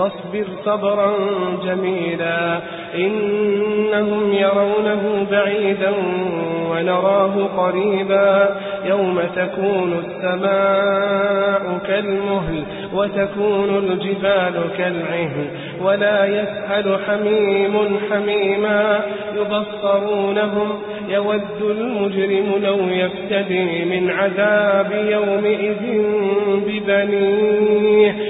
فاصبر صبرا جميلا. إنهم يرونه بعيدا ونراه قريبا. يوم تكون السماء كالمهل وتكون الجبال كالعهن ولا يسأل حميم حميما. يبصرونهم يود المجرم لو يفتدي من عذاب يومئذ ببنيه.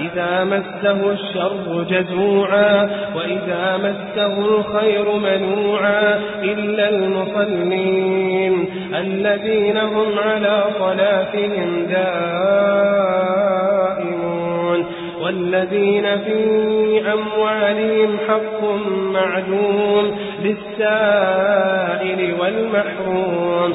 إذا مسه الشر جزوعا وإذا مسه الخير منوعا إلا المصلين الذين هم على صلاتهم دائمون والذين في أموالهم حق معدوم للسائل والمحروم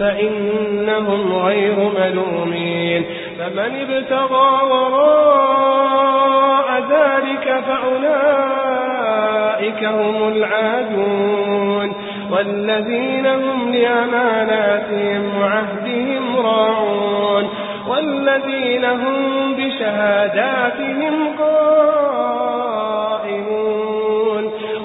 فإنهم غير ملومين فمن ابتغى وراء ذلك فأولئك هم العادون والذين هم لأماناتهم وعهدهم راعون والذين هم بشهاداتهم